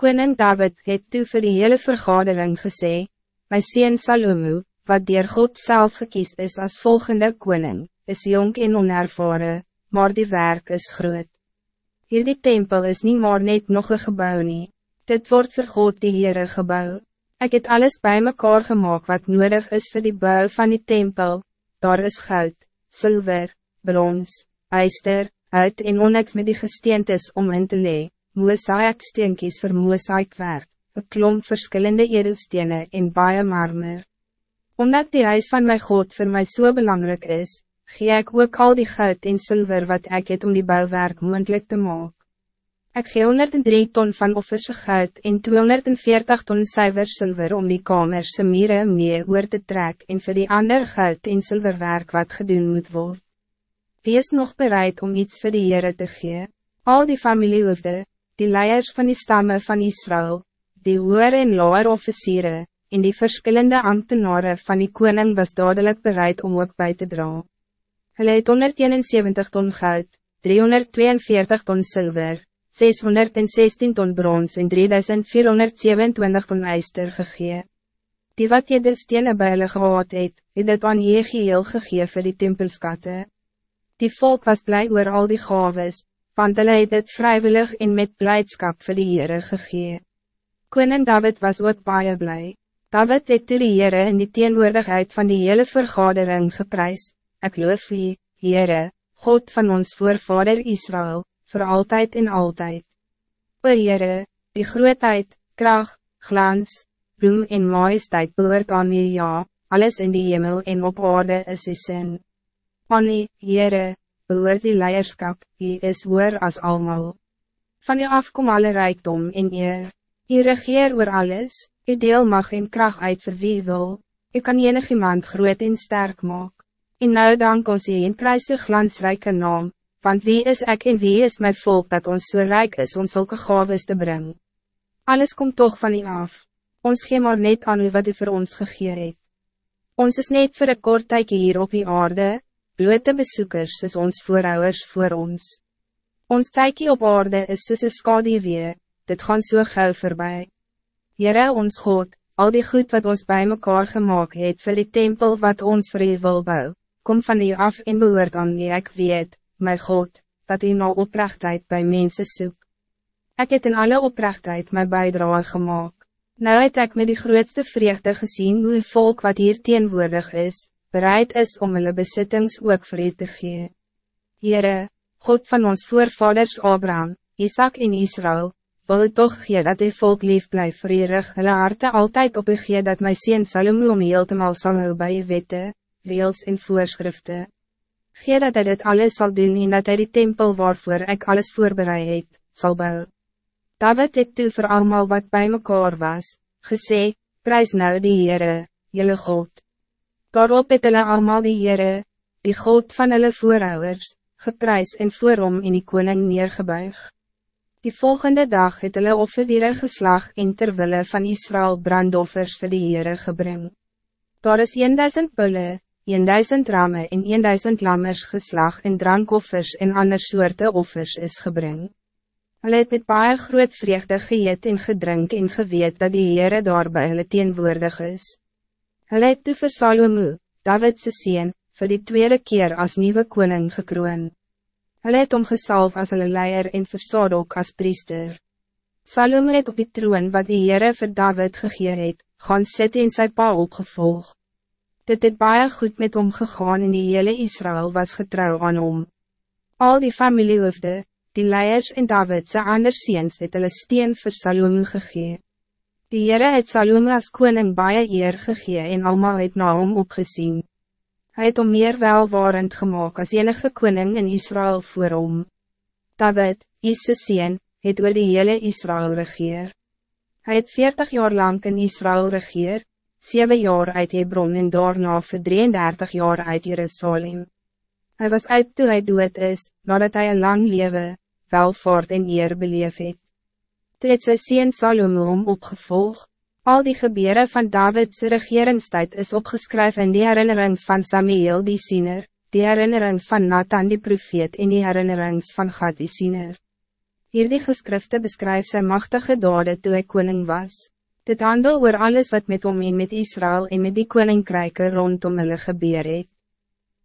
Koning David het toe vir die hele vergadering gesê, My sien Salomo, wat dier God zelf gekies is als volgende koning, is jong en onervaren, maar die werk is groot. Hierdie tempel is niet maar net nog een gebouw nie, dit wordt vir God die Heere gebouw. Ik het alles bij mekaar gemaakt wat nodig is voor die bouw van die tempel, daar is goud, zilver, brons, ijster, uit en onyx met die gesteentes om in te lee, mozaik steenkies vir mozaik werk, een klomp verschillende edelstenen en baie marmer. Omdat die huis van mijn God voor mij zo so belangrijk is, gee ik ook al die goud en zilver wat ik het om die bouwwerk moeilijk te maken. Ik gee 103 ton van offerse goud en 240 ton zuiver zilver om die kamers se mire mee oor te trek en voor die ander goud en zilverwerk wat gedoen moet worden. Wie is nog bereid om iets voor de Heere te gee? Al die familiehoofde, die leiers van die stammen van Israël, die hoer en loer officieren, en die verschillende ambtenaren van die koning was dadelijk bereid om ook bij te dra. Hulle het 171 ton goud, 342 ton zilver, 616 ton brons en 3427 ton ijster gegee. Die wat jy de stenen by hulle gehad het, het het aan Jegiel gegee vir die tempelskatte. Die volk was blij oor al die gaves, want hulle het het vrijwillig en met blijdschap vir die Heere gegee. Koning David was ook baie blij. David het toe die Heere in die teenwoordigheid van die hele vergadering geprys, ek loof wie, Heere, God van ons voorvader Israël, voor altijd en altijd. O Heere, die grootheid, kracht, glans, roem en majesteit behoort aan die ja, alles in die hemel en op aarde is die sin. Annie, Heere, behoor die leierskap, die is hoor as almal. Van die afkom alle rijkdom en eer. Je regeer oor alles, je deel mag en kracht uit vir wie wil. Je kan enig iemand groot en sterk maak. En nou dank ons je in prijse glansrijke naam, want wie is ik en wie is mijn volk dat ons zo so rijk is om zulke gaves te brengen. Alles komt toch van u af. Ons gee maar net aan u wat u voor ons gegeer het. Ons is net voor een kort tijdje hier op die aarde, blote bezoekers is ons voorouders voor ons. Ons tijkie op aarde is soos een skadewee, dit gaan so gauw voorbij. Jere ons God, al die goed wat ons bij mekaar gemaakt het vir die tempel wat ons vir u wil bou, kom van u af en behoort aan wie ek weet, my God, dat u nou oprechtheid bij mensen soek. Ik het in alle oprechtheid my bijdrage gemaakt. Nou het ek met die grootste vreugde gezien hoe volk wat hier teenwoordig is, bereid is om hulle besittings ook vir u te gee. Heere, God van ons voorvaders Abraham, Isaac en Israël, wil u toch gee dat die volk lief blijf vir u rug, hulle harte altyd op u gee dat my sien Salomo om heeltemal sal hou by u wette, reels en voorschriften. Gee dat hy dit alles zal doen en dat hy die tempel waarvoor ik alles voorbereid het, sal bou. David het toe vir allemaal wat bij mekaar was, gesê, prijs nou die Heere, jylle God. Daarop het hulle allemaal die Heere, die God van hulle voorouders, geprys en voor hom in die koning neergebuig. Die volgende dag het hulle offerdiere geslag en terwille van Israël brandoffers vir die Heere gebring. Daar is 1000 bulle, 1000 ramme en 1000 lammers geslag en drankoffers en ander soorte offers is gebring. Hulle het met baie groot vreugde geëet en gedrink en geweet dat die Heere daar by hulle teenwoordig is. Hulle het toe vir Salomo, Davidse sien, voor die tweede keer als nieuwe koning gekroon. Hulle het omgesalf as hulle leier en vir Sadok as priester. Salomo het op die troon wat die Heere vir David gegeer het, gaan sit en sy pa opgevolg. Dit het baie goed met hom gegaan en die hele Israël was getrouw aan hom. Al die familiehoofde, die leiers en Davidse anders ziens het hulle steen vir Salomo gegeven. Die Heere het Salome as koning baie eer gegee en allemaal het na hom opgezien. Hij het om meer welwarend gemaakt als enige koning in Israël voor hom. David, Isse sien, het oor die hele Israël regeer. Hij het 40 jaar lang in Israël regeer, 7 jaar uit Hebron en daarna vir 33 jaar uit Jerusalem. Hij was uit toe hy dood is, nadat hij een lang leven, welvaart en eer beleef het. Toe het sy sien Salomo om opgevolg. Al die gebeuren van David's regeringstijd is opgeskryf in die herinnerings van Samuel die Siener, die herinnerings van Nathan die profeet en die herinnerings van Gad die Siener. Hierdie geskrifte beskryf sy machtige dade toe hy koning was. Dit handel oor alles wat met hom en met Israël en met die koninkryke rondom hulle gebeur het.